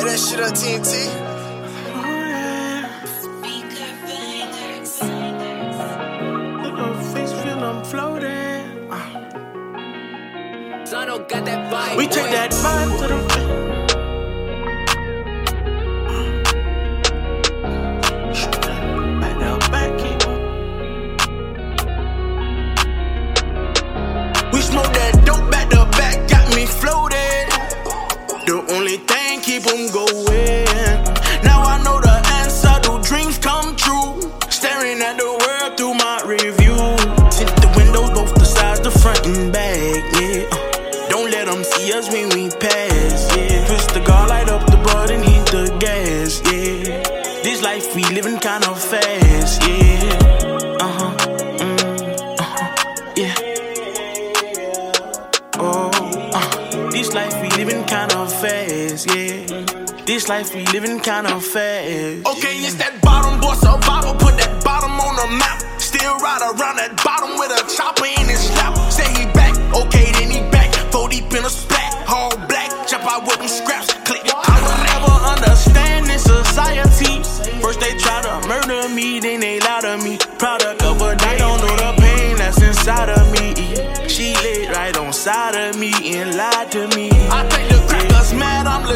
Light that shit up, TNT. We take that vibe to the We smoke that dope back to keep them going. Now I know the answer, do dreams come true? Staring at the world through my review. Tint the windows, both the sides, the front and back, yeah. Uh, don't let them see us when we pass, yeah. Twist the guard, light up the button, heat the gas, yeah. This life we living kinda fast, yeah. Uh huh. Mm, uh-huh, yeah. Oh, uh, this life we living kinda fast, yeah. This life we living kinda fast. Okay, it's that bottom boy survival. Put that bottom on the map. Still ride around that bottom with a chopper in his lap. Say he back, okay, then he back. Four deep in a splat, all black. Jump out with them scraps, click. I will never understand this society. First they try to murder me, then they lie to me. Product of a they don't know the pain that's inside of me. She laid right on side of me and lied to me.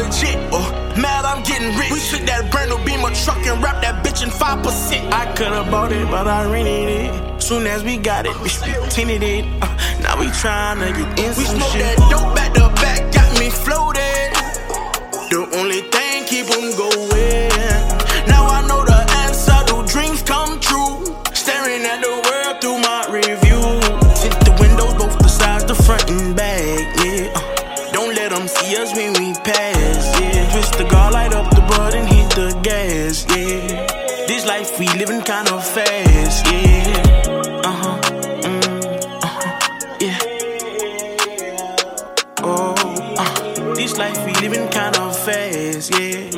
Legit, or mad I'm getting rich. We took that brand new Beamer truck and wrap that bitch in 5%. I could've bought it, but I rented it. Soon as we got it, we tinted it. Uh, now we tryna get in We some smoke shit. that dope back to back, got me floated. We living kinda fast. Yeah. Uh huh. Mm, uh huh. Yeah. Oh, uh, this life we living kinda fast, yeah.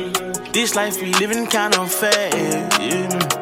This life we living kinda fast, yeah.